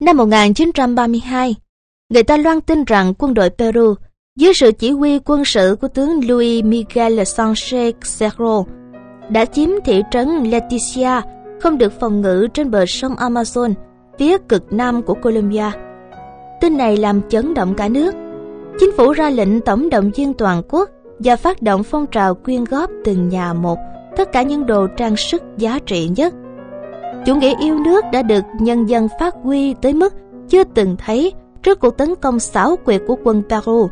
Năm 1932, người ta loan tin rằng quân đội Peru dưới sự chỉ huy quân sự của tướng Luis Miguel Sanchez Cerro đã chiếm thị trấn Leticia không được phòng ngự trên bờ sông Amazon phía cực nam của Colombia. Tin này làm chấn động cả nước. Chính phủ ra lệnh tổng động viên toàn quốc và phát động phong trào quyên góp từng nhà một tất cả những đồ trang sức giá trị nhất. Chủ nghĩa yêu nước đã được nhân dân phát huy tới mức chưa từng thấy trước cuộc tấn công xảo quyệt của quân Peru.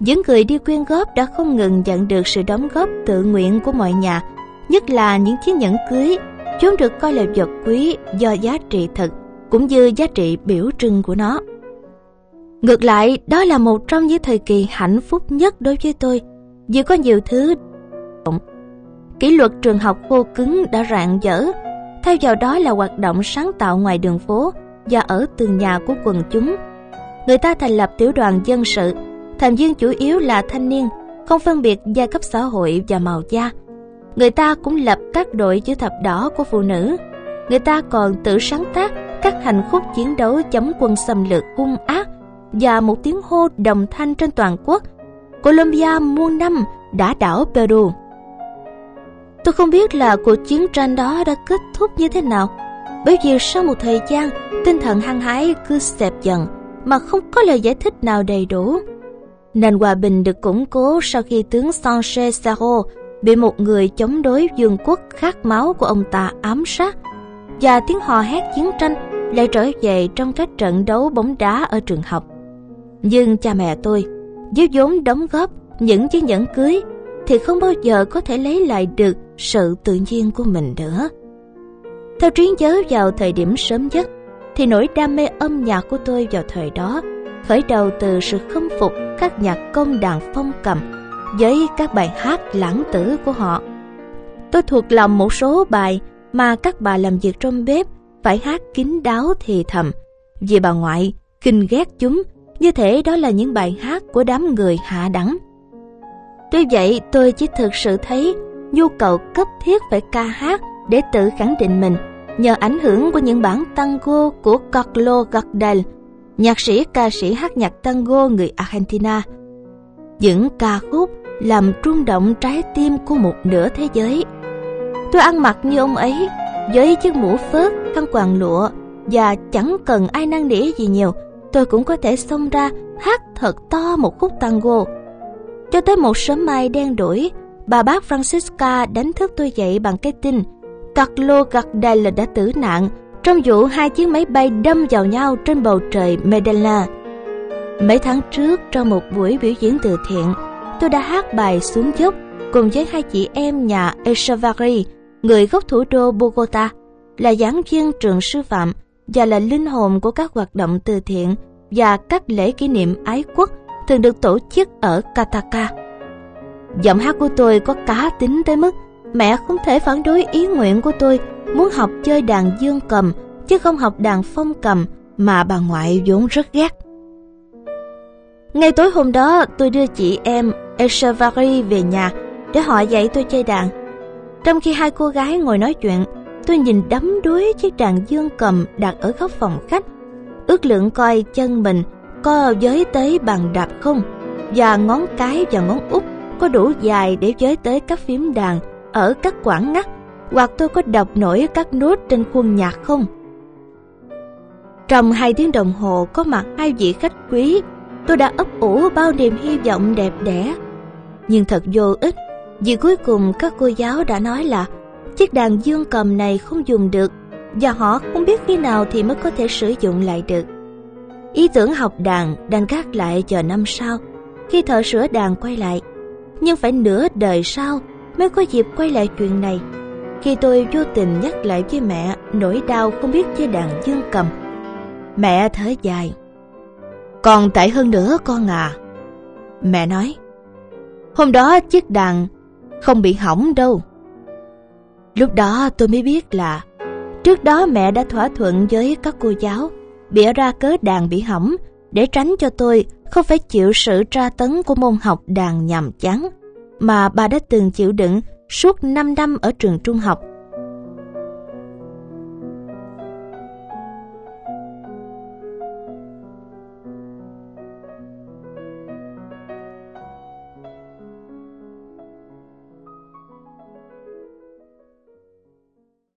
Những người đi quyên góp đã không ngừng nhận được sự đóng góp tự nguyện của mọi nhà, nhất là những chiếc nhẫn cưới, chúng được coi là vật quý do giá trị thật cũng như giá trị biểu trưng của nó. Ngược lại, đó là một trong những thời kỳ hạnh phúc nhất đối với tôi, vì có nhiều thứ kỷ luật trường học khô cứng đã rạn dở theo vào đó là hoạt động sáng tạo ngoài đường phố và ở từng nhà của quần chúng. Người ta thành lập tiểu đoàn dân sự, thành viên chủ yếu là thanh niên, không phân biệt giai cấp xã hội và màu da. Người ta cũng lập các đội chữ thập đỏ của phụ nữ. Người ta còn tự sáng tác các hành khúc chiến đấu chống quân xâm lược hung ác và một tiếng hô đồng thanh trên toàn quốc. Colombia muôn năm đã đảo Peru. Tôi không biết là cuộc chiến tranh đó đã kết thúc như thế nào Bởi vì sau một thời gian Tinh thần hăng hái cứ xẹp dần Mà không có lời giải thích nào đầy đủ Nền hòa bình được củng cố sau khi tướng Sanchez Cerro bị một người chống đối vương quốc khát máu của ông ta ám sát và tiếng hò hét chiến tranh lại trở về trong các trận đấu bóng đá ở trường học. Nhưng cha mẹ tôi, với vốn đóng góp những chiếc nhẫn cưới thì không bao giờ có thể lấy lại được sự tự nhiên của mình nữa. Theo trí nhớ vào thời điểm sớm nhất, thì nỗi đam mê âm nhạc của tôi vào thời đó khởi đầu từ sự khâm phục các nhạc công đàn phong cầm với các bài hát lãng tử của họ. Tôi thuộc lòng một số bài mà các bà làm việc trong bếp phải hát kín đáo thì thầm vì bà ngoại kinh ghét chúng như thể đó là những bài hát của đám người hạ đẳng. Tuy vậy tôi chỉ thực sự thấy nhu cầu cấp thiết phải ca hát để tự khẳng định mình nhờ ảnh hưởng của những bản tango của Carlo Gardel, nhạc sĩ ca sĩ hát nhạc tango người Argentina. Những ca khúc làm rung động trái tim của một nửa thế giới. Tôi ăn mặc như ông ấy, với chiếc mũ phớt, khăn quàng lụa và chẳng cần ai năn nỉ gì nhiều, tôi cũng có thể xông ra hát thật to một khúc tango cho tới một sớm mai đen đủi bà bác Francisca đánh thức tôi dậy bằng cái tin Carlo Gardel đã tử nạn trong vụ hai chiếc máy bay đâm vào nhau trên bầu trời Medellin. Mấy tháng trước trong một buổi biểu diễn từ thiện, tôi đã hát bài xuống dốc cùng với hai chị em nhà Echevarri, người gốc thủ đô Bogota, là giảng viên trường sư phạm và là linh hồn của các hoạt động từ thiện và các lễ kỷ niệm ái quốc thường được tổ chức ở Kataka. Giọng hát của tôi có cá tính tới mức mẹ không thể phản đối ý nguyện của tôi muốn học chơi đàn dương cầm chứ không học đàn phong cầm mà bà ngoại vốn rất ghét. Ngay tối hôm đó tôi đưa chị em Echevarri về nhà để họ dạy tôi chơi đàn. Trong khi hai cô gái ngồi nói chuyện, tôi nhìn đắm đuối chiếc đàn dương cầm đặt ở góc phòng khách, ước lượng coi chân mình có giới tới bằng đạp không và ngón cái và ngón út có đủ dài để giới tới các phím đàn ở các quãng ngắt, hoặc tôi có đọc nổi các nốt trên khuôn nhạc không trong hai tiếng đồng hồ có mặt hai vị khách quý, tôi đã ấp ủ bao niềm hy vọng đẹp đẽ nhưng thật vô ích, vì cuối cùng các cô giáo đã nói là chiếc đàn dương cầm này không dùng được và họ không biết khi nào thì mới có thể sử dụng lại được Ý tưởng học đàn đang gác lại chờ năm sau, khi thợ sửa đàn quay lại. Nhưng phải nửa đời sau mới có dịp quay lại chuyện này. Khi tôi vô tình nhắc lại với mẹ, nỗi đau không biết chơi đàn dương cầm. Mẹ thở dài. Còn tệ hơn nữa con à. Mẹ nói. Hôm đó chiếc đàn không bị hỏng đâu. Lúc đó tôi mới biết là trước đó mẹ đã thỏa thuận với các cô giáo, bịa ra cớ đàn bị hỏng để tránh cho tôi không phải chịu sự tra tấn của môn học đàn nhàm chán, mà bà đã từng chịu đựng suốt 5 năm ở trường trung học.